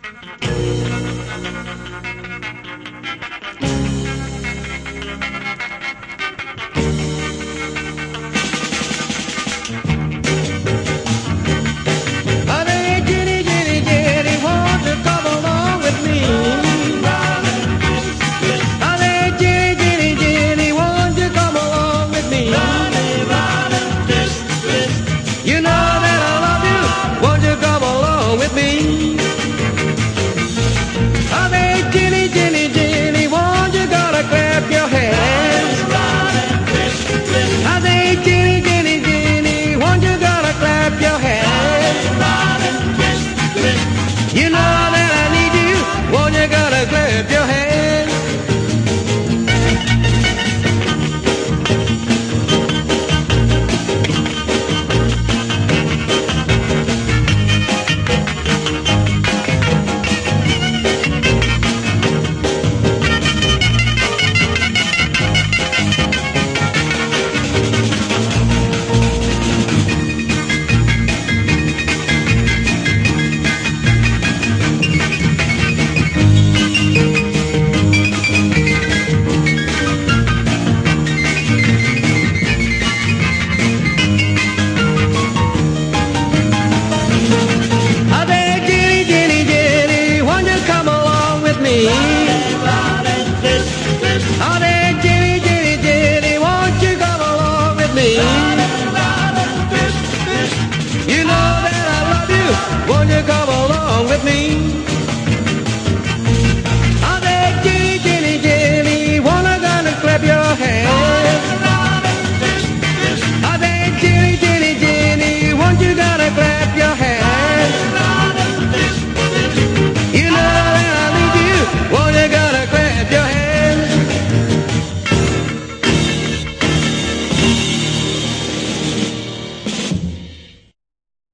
Thank you. Bonjour,